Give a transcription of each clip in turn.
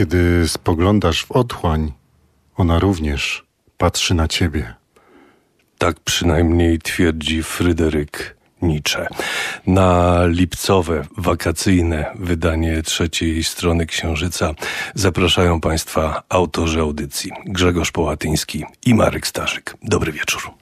Kiedy spoglądasz w otchłań, ona również patrzy na ciebie. Tak przynajmniej twierdzi Fryderyk Nietzsche. Na lipcowe, wakacyjne wydanie trzeciej strony Księżyca zapraszają Państwa autorzy audycji Grzegorz Połatyński i Marek Starzyk. Dobry wieczór.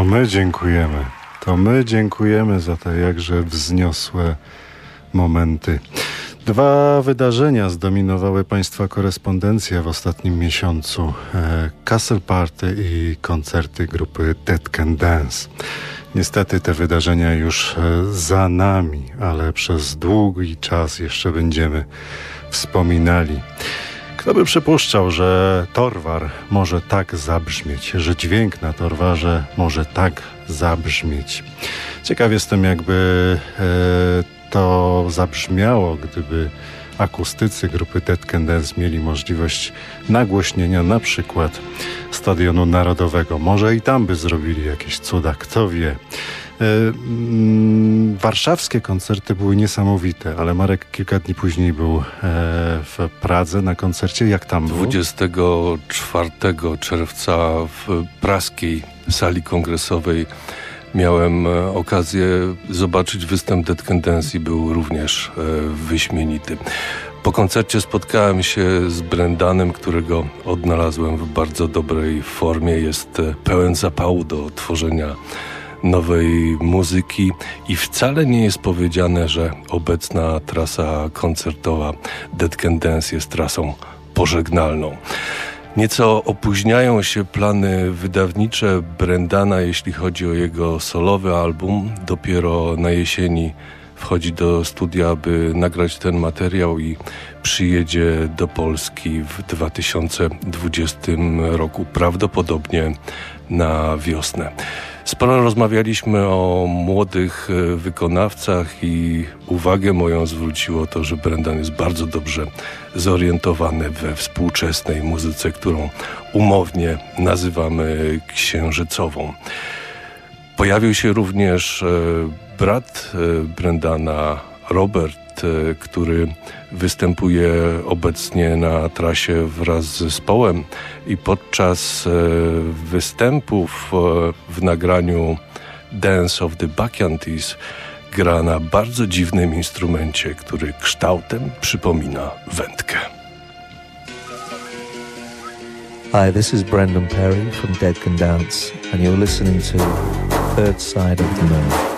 To my dziękujemy. To my dziękujemy za te jakże wzniosłe momenty. Dwa wydarzenia zdominowały Państwa korespondencję w ostatnim miesiącu. E, Castle Party i koncerty grupy Dead Can Dance. Niestety te wydarzenia już e, za nami, ale przez długi czas jeszcze będziemy wspominali. Kto by przypuszczał, że Torwar może tak zabrzmieć, że dźwięk na Torwarze może tak zabrzmieć. Ciekaw jestem, jakby e, to zabrzmiało, gdyby akustycy grupy Dead Can mieli możliwość nagłośnienia na przykład Stadionu Narodowego. Może i tam by zrobili jakieś cuda, kto wie. E, mm, warszawskie koncerty były niesamowite, ale Marek kilka dni później był e, w Pradze na koncercie. Jak tam było? 24 czerwca w praskiej sali kongresowej miałem e, okazję zobaczyć występ Dead i był również wyśmienity. Po koncercie spotkałem się z Brendanem, którego odnalazłem w bardzo dobrej formie. Jest pełen zapału do tworzenia nowej muzyki i wcale nie jest powiedziane, że obecna trasa koncertowa Dead Can Dance jest trasą pożegnalną. Nieco opóźniają się plany wydawnicze Brendana, jeśli chodzi o jego solowy album. Dopiero na jesieni wchodzi do studia, aby nagrać ten materiał i przyjedzie do Polski w 2020 roku, prawdopodobnie na wiosnę. Sporo rozmawialiśmy o młodych e, wykonawcach i uwagę moją zwróciło to, że Brendan jest bardzo dobrze zorientowany we współczesnej muzyce, którą umownie nazywamy księżycową. Pojawił się również e, brat e, Brendana, Robert, E, który występuje obecnie na trasie wraz z zespołem i podczas e, występów e, w nagraniu Dance of the Bacchantes gra na bardzo dziwnym instrumencie, który kształtem przypomina wędkę. Hi, this is Brendan Perry from Dead Can Dance, and you're listening to Third Side of the Moon.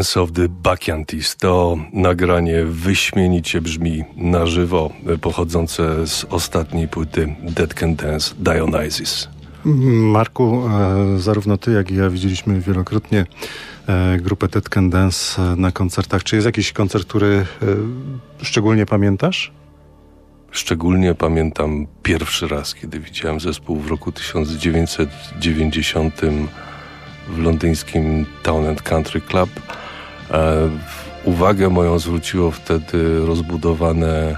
Dance of the Bacchiantis. To nagranie wyśmienicie brzmi na żywo, pochodzące z ostatniej płyty Dead Can Dance Dionysus. Marku, e, zarówno ty, jak i ja widzieliśmy wielokrotnie e, grupę Dead Can Dance e, na koncertach. Czy jest jakiś koncert, który szczególnie pamiętasz? Szczególnie pamiętam pierwszy raz, kiedy widziałem zespół w roku 1990 w londyńskim Town and Country Club. Uwagę moją zwróciło wtedy rozbudowane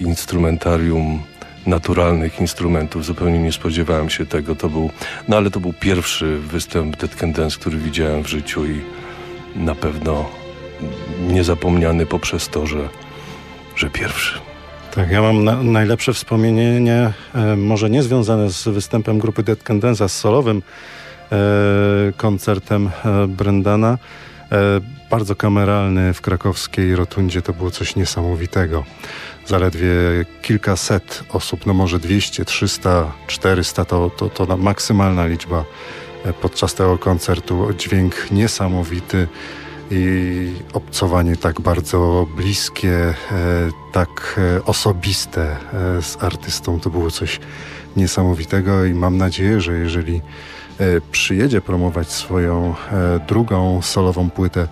instrumentarium naturalnych instrumentów. Zupełnie nie spodziewałem się tego. To był, no ale to był pierwszy występ Dead Can Dance, który widziałem w życiu i na pewno niezapomniany poprzez to, że, że pierwszy. Tak, ja mam na, najlepsze wspomnienie, e, może nie związane z występem grupy Dead Can Dance, a z solowym e, koncertem e, Brendana. E, bardzo kameralny w krakowskiej rotundzie, to było coś niesamowitego zaledwie kilkaset osób, no może 200, 300, 400 to, to, to maksymalna liczba e, podczas tego koncertu. Dźwięk niesamowity i obcowanie tak bardzo bliskie, e, tak osobiste z artystą. To było coś niesamowitego i mam nadzieję, że jeżeli przyjedzie promować swoją drugą solową płytę,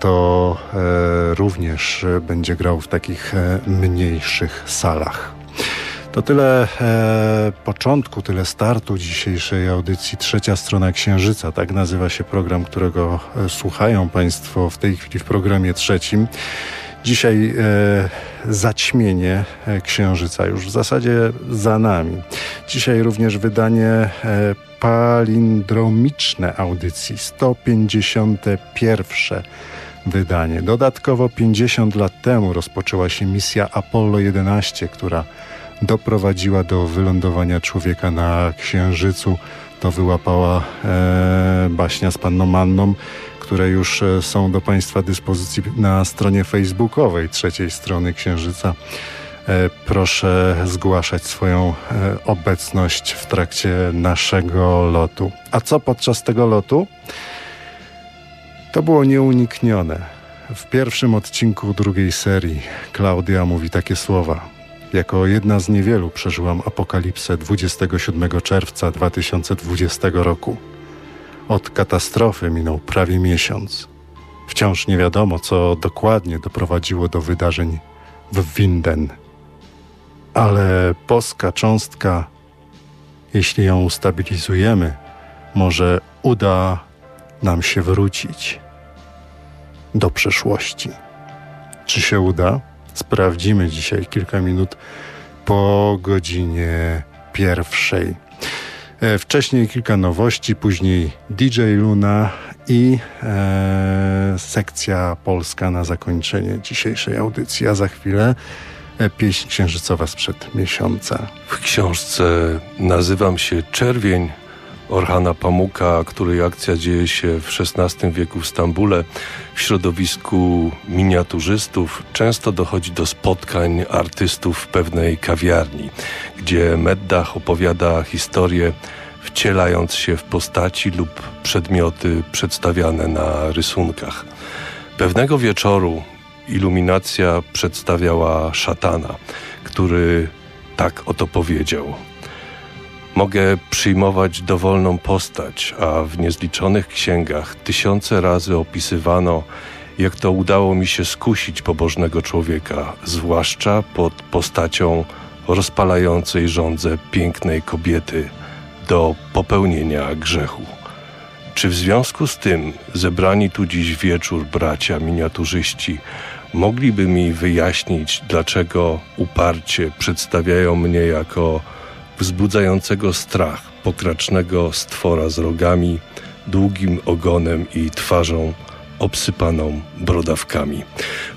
to e, również będzie grał w takich e, mniejszych salach. To tyle e, początku, tyle startu dzisiejszej audycji. Trzecia strona Księżyca, tak nazywa się program, którego e, słuchają Państwo w tej chwili w programie trzecim. Dzisiaj e, zaćmienie e, Księżyca już w zasadzie za nami. Dzisiaj również wydanie e, palindromiczne audycji, 151 wydanie. Dodatkowo 50 lat temu rozpoczęła się misja Apollo 11, która doprowadziła do wylądowania człowieka na Księżycu. To wyłapała e, baśnia z panną Manną, które już e, są do Państwa dyspozycji na stronie facebookowej trzeciej strony Księżyca. E, proszę zgłaszać swoją e, obecność w trakcie naszego lotu. A co podczas tego lotu? To było nieuniknione. W pierwszym odcinku drugiej serii Klaudia mówi takie słowa. Jako jedna z niewielu przeżyłam apokalipsę 27 czerwca 2020 roku. Od katastrofy minął prawie miesiąc. Wciąż nie wiadomo, co dokładnie doprowadziło do wydarzeń w Winden. Ale boska cząstka, jeśli ją ustabilizujemy, może uda nam się wrócić do przeszłości. Czy się uda? Sprawdzimy dzisiaj kilka minut po godzinie pierwszej. E, wcześniej kilka nowości, później DJ Luna i e, sekcja polska na zakończenie dzisiejszej audycji, a za chwilę e, pieśń księżycowa sprzed miesiąca. W książce nazywam się Czerwień Orhana Pamuka, której akcja dzieje się w XVI wieku w Stambule. W środowisku miniaturzystów często dochodzi do spotkań artystów w pewnej kawiarni, gdzie Meddach opowiada historię wcielając się w postaci lub przedmioty przedstawiane na rysunkach. Pewnego wieczoru iluminacja przedstawiała szatana, który tak oto powiedział – Mogę przyjmować dowolną postać, a w niezliczonych księgach tysiące razy opisywano, jak to udało mi się skusić pobożnego człowieka, zwłaszcza pod postacią rozpalającej żądzę pięknej kobiety do popełnienia grzechu. Czy w związku z tym zebrani tu dziś wieczór bracia miniaturzyści mogliby mi wyjaśnić, dlaczego uparcie przedstawiają mnie jako wzbudzającego strach pokracznego stwora z rogami, długim ogonem i twarzą obsypaną brodawkami.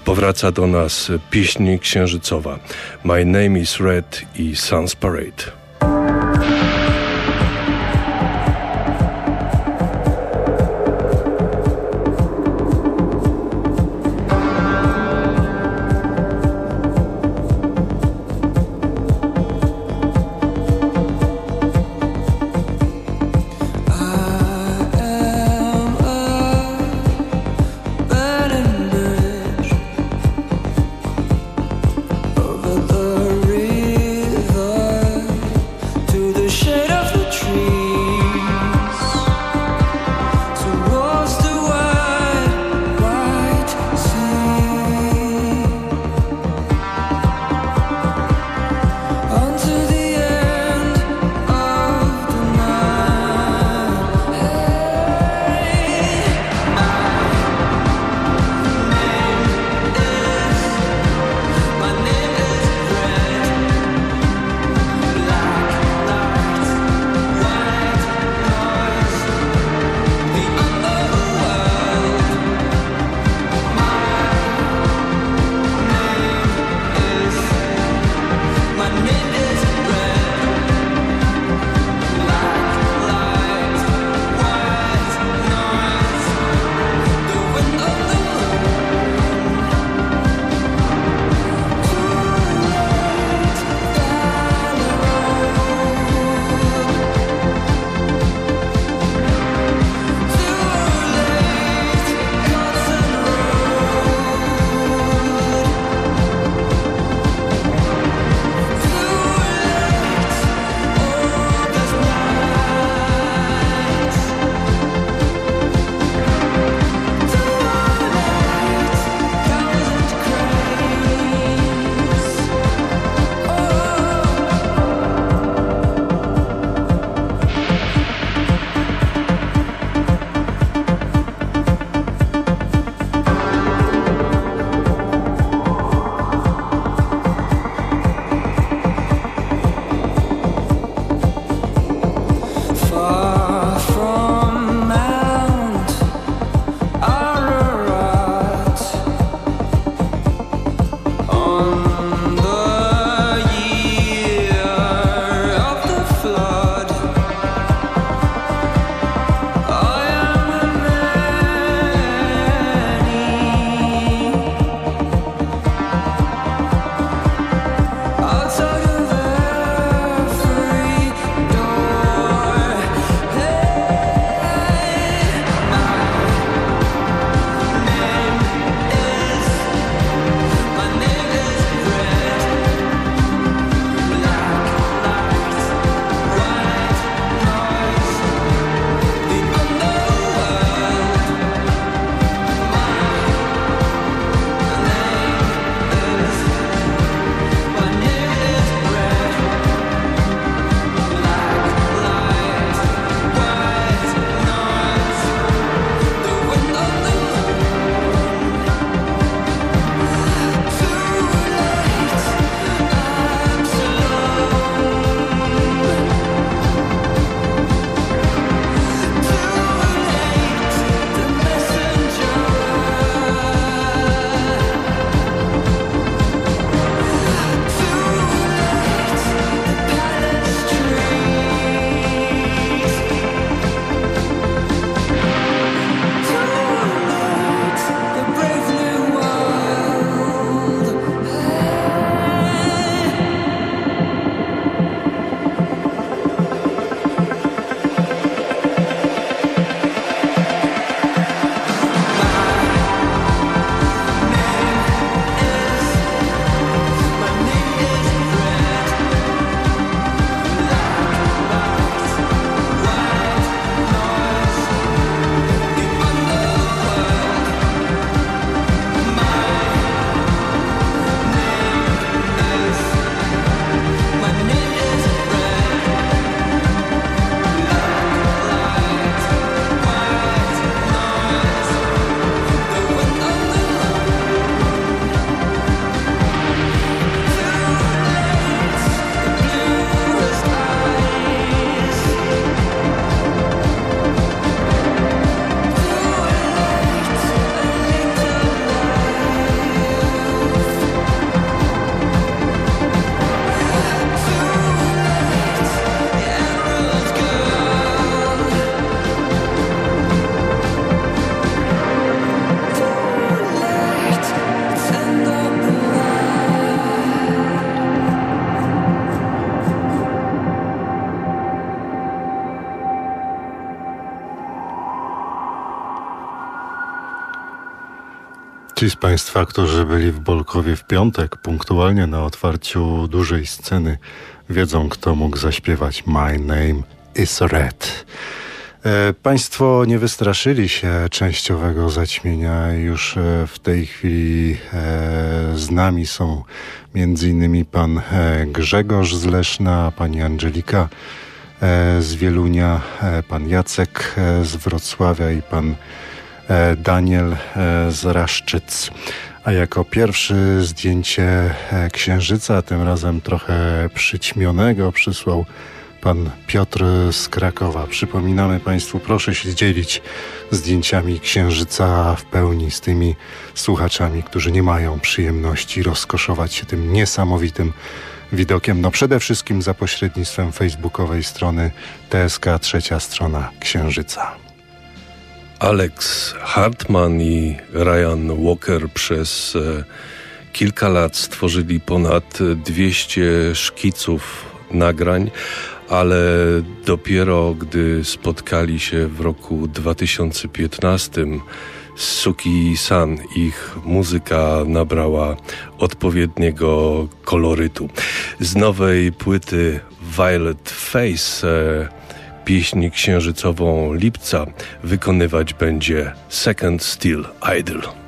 Powraca do nas pieśń księżycowa My Name is Red i Sun's Parade. Ci z Państwa, którzy byli w Bolkowie w piątek, punktualnie na otwarciu dużej sceny, wiedzą, kto mógł zaśpiewać My Name is Red. E, państwo nie wystraszyli się częściowego zaćmienia. Już e, w tej chwili e, z nami są innymi pan Grzegorz z Leszna, pani Angelika z Wielunia, pan Jacek z Wrocławia i pan Daniel z Raszczyc. A jako pierwszy zdjęcie księżyca, tym razem trochę przyćmionego, przysłał pan Piotr z Krakowa. Przypominamy Państwu, proszę się dzielić zdjęciami księżyca w pełni z tymi słuchaczami, którzy nie mają przyjemności rozkoszować się tym niesamowitym widokiem. No przede wszystkim za pośrednictwem facebookowej strony TSK Trzecia Strona Księżyca. Alex Hartman i Ryan Walker przez e, kilka lat stworzyli ponad 200 szkiców nagrań, ale dopiero gdy spotkali się w roku 2015 Suki San, ich muzyka nabrała odpowiedniego kolorytu. Z nowej płyty Violet Face e, pieśń księżycową lipca wykonywać będzie Second Steel Idol.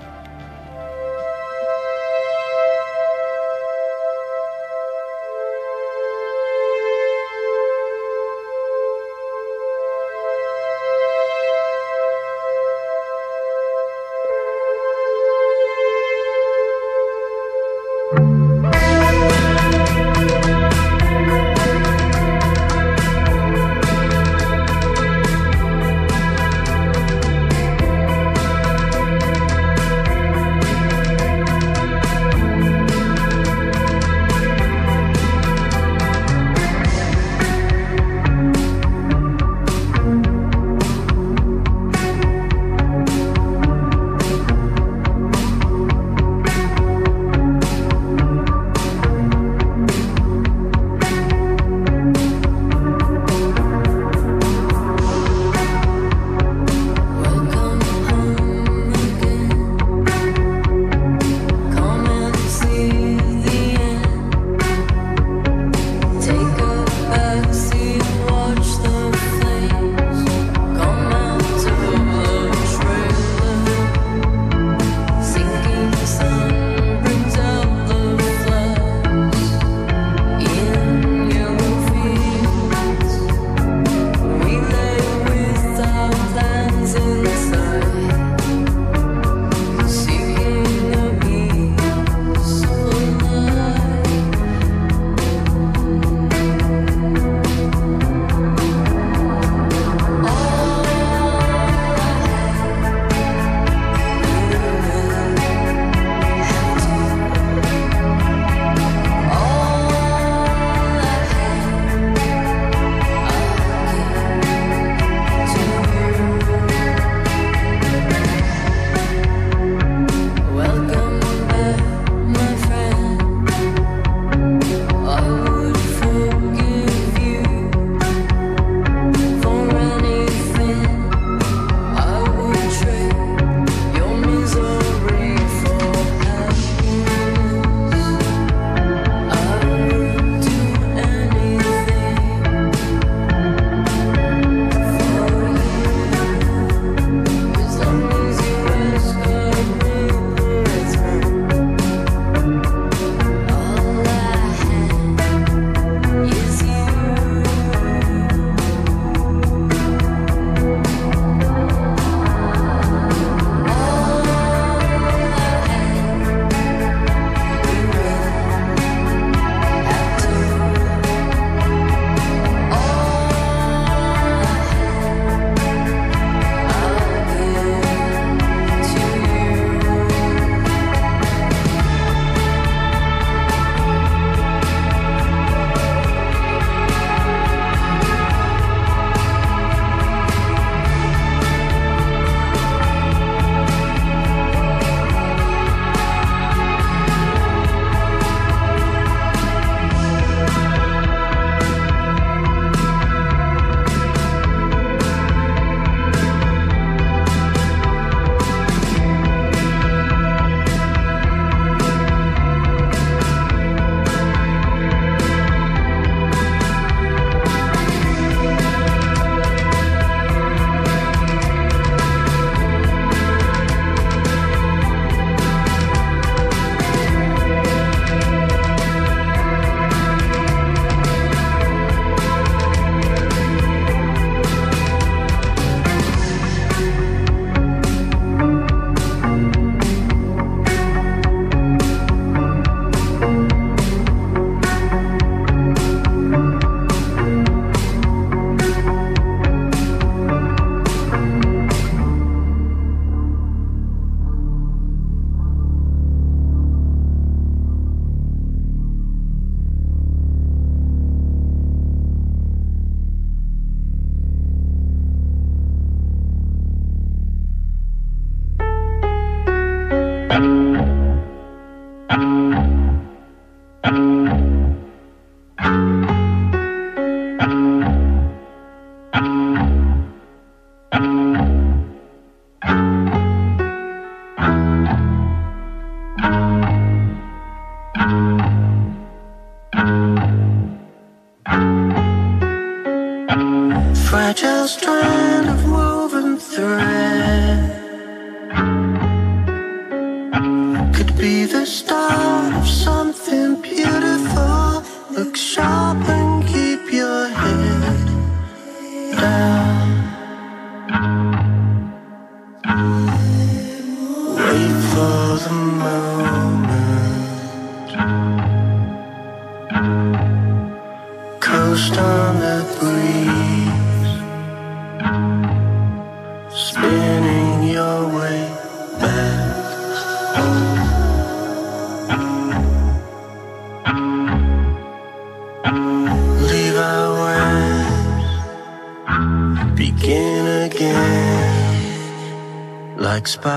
expire.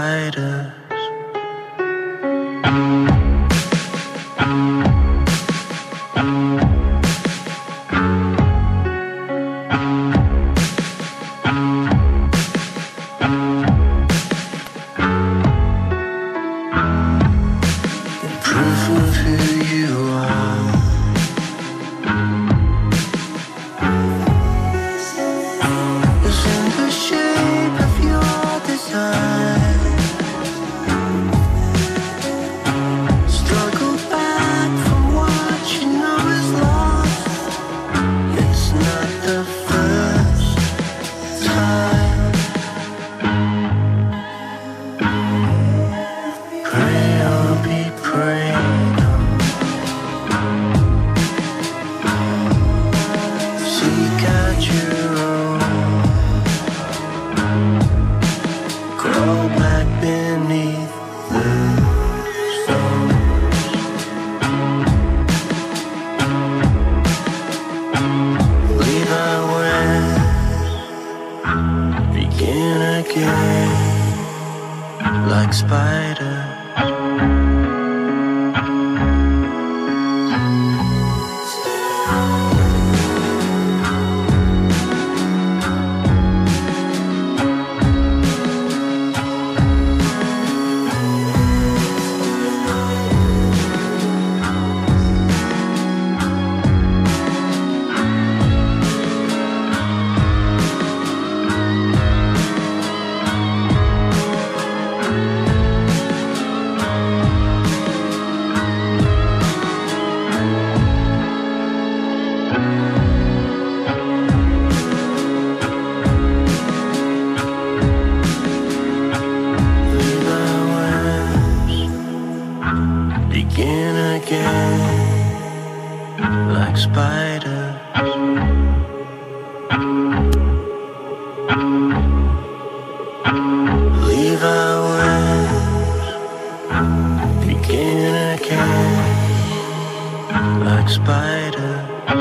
Leave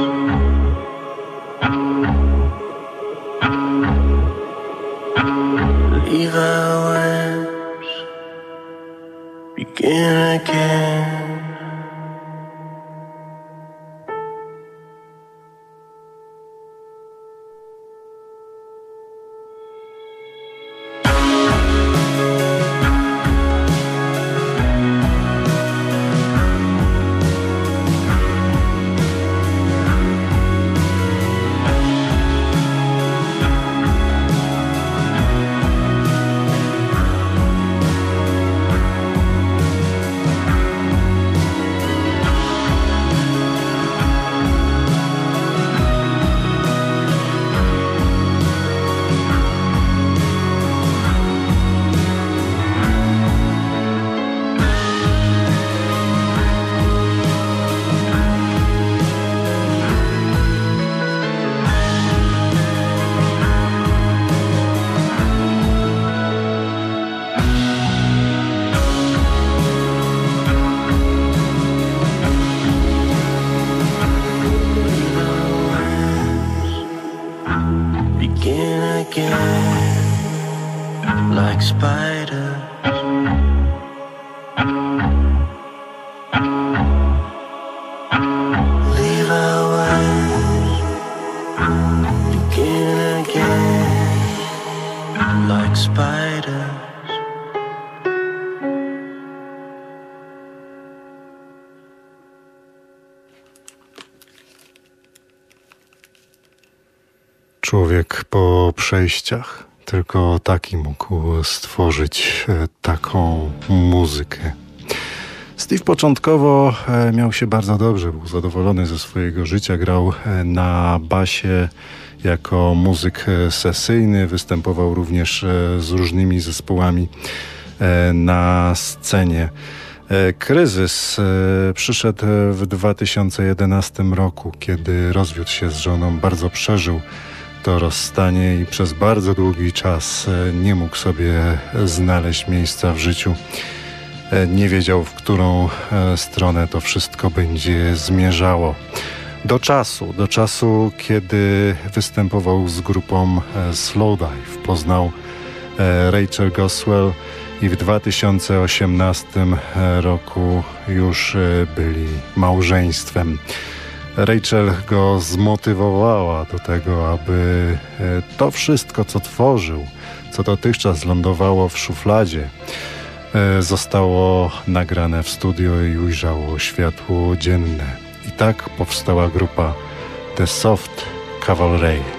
our words, begin again. Taki mógł stworzyć e, taką muzykę. Steve początkowo e, miał się bardzo dobrze, był zadowolony ze swojego życia, grał e, na basie jako muzyk sesyjny, występował również z różnymi zespołami na scenie. Kryzys przyszedł w 2011 roku, kiedy rozwiódł się z żoną, bardzo przeżył to rozstanie i przez bardzo długi czas e, nie mógł sobie znaleźć miejsca w życiu. E, nie wiedział, w którą e, stronę to wszystko będzie zmierzało. Do czasu, do czasu, kiedy występował z grupą Slowdive, poznał Rachel Goswell i w 2018 roku już byli małżeństwem. Rachel go zmotywowała do tego, aby e, to wszystko, co tworzył, co dotychczas lądowało w szufladzie, e, zostało nagrane w studio i ujrzało światło dzienne. I tak powstała grupa The Soft Cavalry.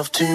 Myself to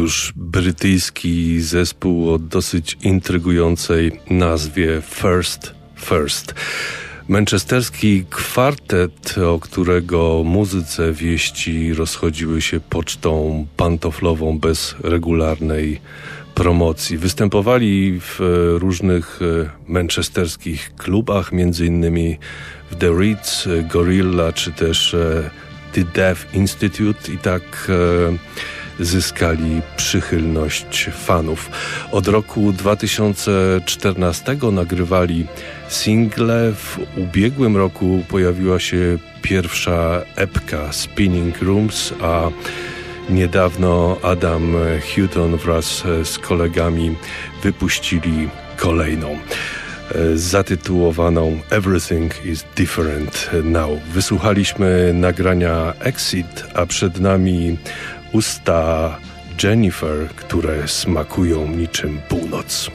już brytyjski zespół o dosyć intrygującej nazwie First First. Manchesterski kwartet, o którego muzyce wieści rozchodziły się pocztą pantoflową bez regularnej promocji. Występowali w różnych e, manchesterskich klubach, między innymi w The Ritz, Gorilla czy też e, The Deaf Institute i tak e, zyskali przychylność fanów. Od roku 2014 nagrywali single. W ubiegłym roku pojawiła się pierwsza epka Spinning Rooms, a niedawno Adam Hutton wraz z kolegami wypuścili kolejną zatytułowaną Everything is Different Now. Wysłuchaliśmy nagrania Exit, a przed nami usta Jennifer, które smakują niczym północ.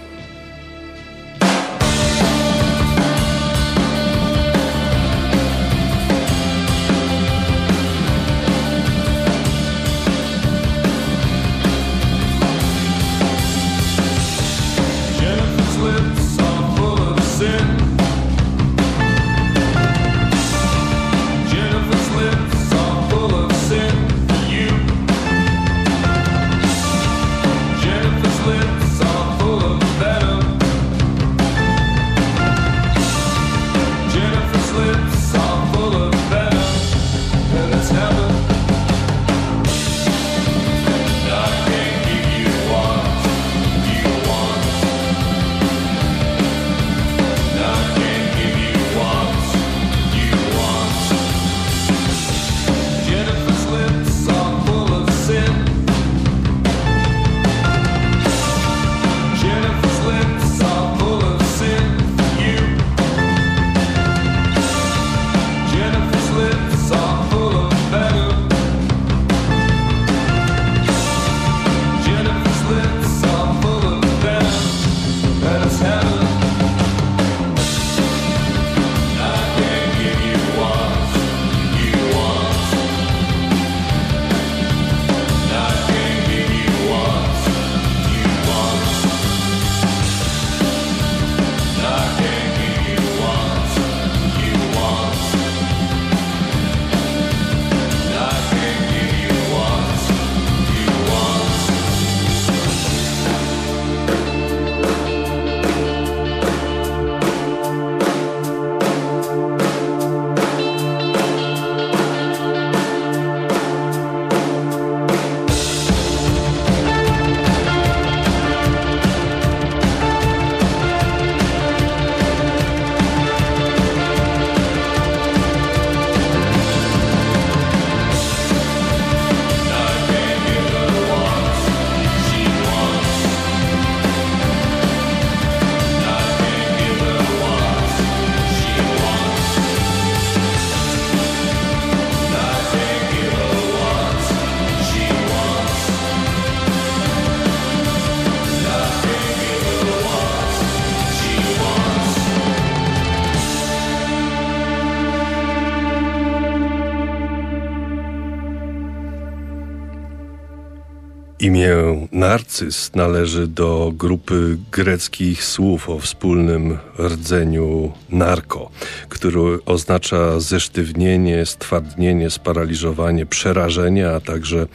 Narcyz należy do grupy greckich słów o wspólnym rdzeniu narko, który oznacza zesztywnienie, stwardnienie, sparaliżowanie, przerażenie, a także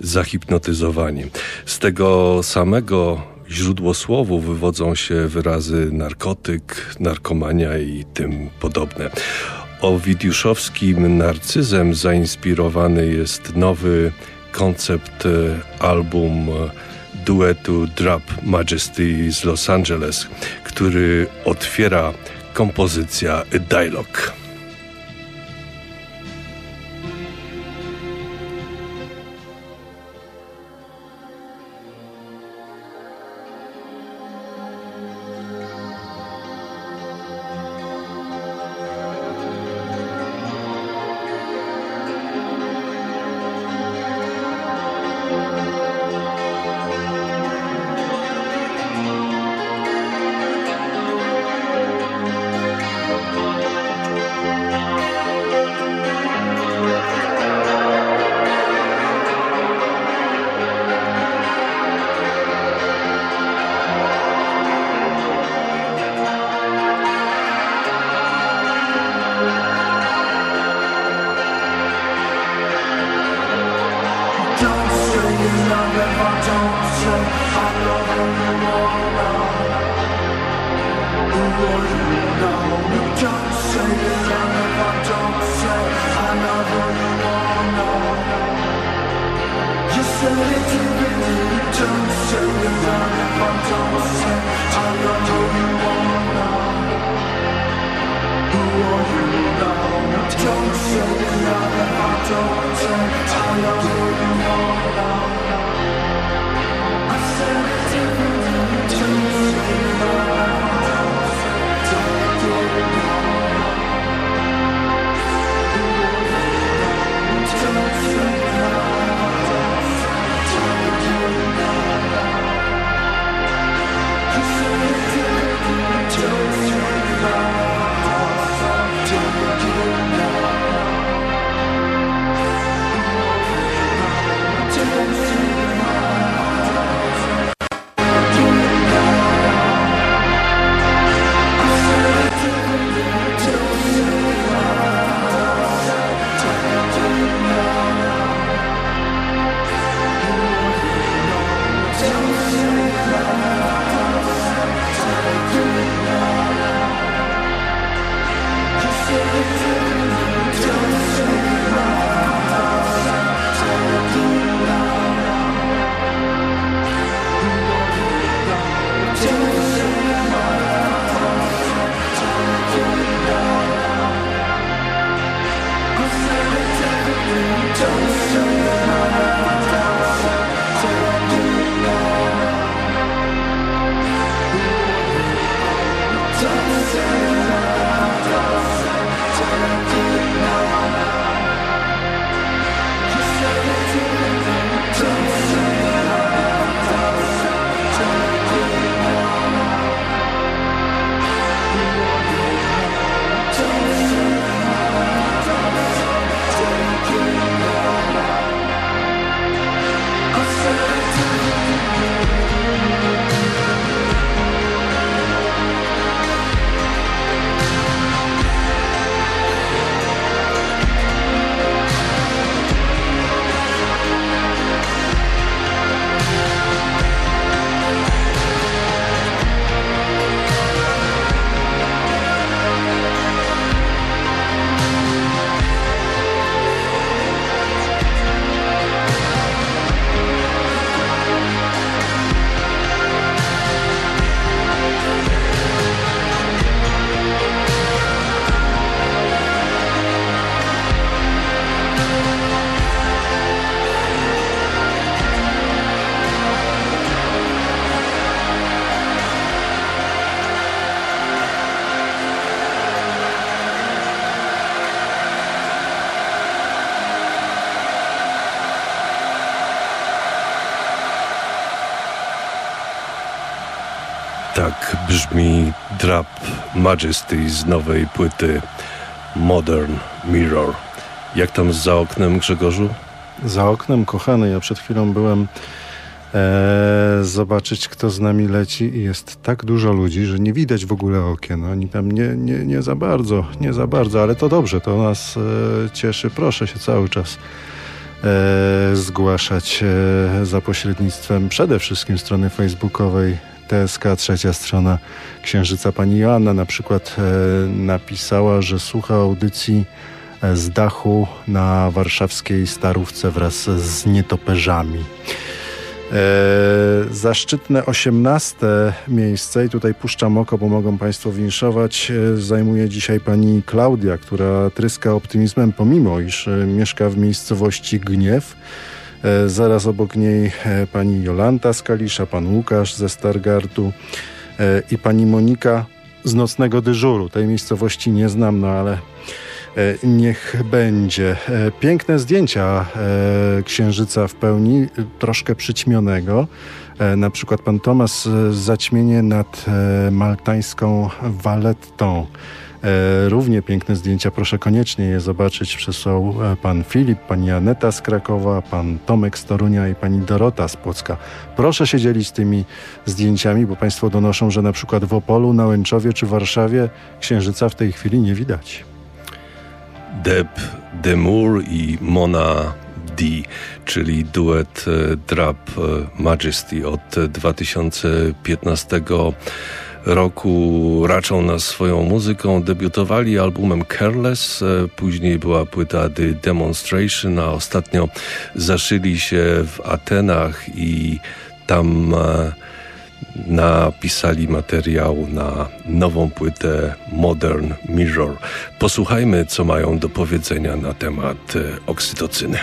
zahipnotyzowanie. Z tego samego źródłosłowu wywodzą się wyrazy narkotyk, narkomania i tym podobne. Owidiuszowskim narcyzem zainspirowany jest nowy koncept e, album e, duetu Drop Majesty z Los Angeles, który otwiera kompozycja Dialogue. Tak brzmi Drap Majesty z nowej płyty Modern Mirror. Jak tam za oknem, Grzegorzu? Za oknem, kochany, ja przed chwilą byłem e, zobaczyć, kto z nami leci i jest tak dużo ludzi, że nie widać w ogóle okien. Oni tam nie, nie, nie za bardzo, nie za bardzo, ale to dobrze, to nas e, cieszy. Proszę się cały czas e, zgłaszać e, za pośrednictwem przede wszystkim strony facebookowej TSK, trzecia strona Księżyca. Pani Joanna na przykład e, napisała, że słucha audycji e, z dachu na warszawskiej Starówce wraz z nietoperzami. E, zaszczytne 18 miejsce i tutaj puszczam oko, bo mogą Państwo winszować. Zajmuje dzisiaj pani Klaudia, która tryska optymizmem, pomimo iż e, mieszka w miejscowości Gniew. E, zaraz obok niej e, pani Jolanta z Kalisza, pan Łukasz ze Stargardu e, i pani Monika z nocnego dyżuru. Tej miejscowości nie znam, no ale niech będzie. Piękne zdjęcia księżyca w pełni, troszkę przyćmionego. Na przykład pan Tomas zaćmienie nad maltańską Valettą. E, Równie piękne zdjęcia, proszę koniecznie je zobaczyć. Przysłał e, pan Filip, pani Aneta z Krakowa, pan Tomek z Torunia i pani Dorota z Płocka. Proszę się dzielić tymi zdjęciami, bo państwo donoszą, że na przykład w Opolu, na Łęczowie czy Warszawie księżyca w tej chwili nie widać. Deb Demur i Mona D, czyli duet Drap Majesty od 2015 roku raczą nas swoją muzyką. Debiutowali albumem Careless, później była płyta The Demonstration, a ostatnio zaszyli się w Atenach i tam napisali materiał na nową płytę Modern Mirror. Posłuchajmy, co mają do powiedzenia na temat oksytocyny.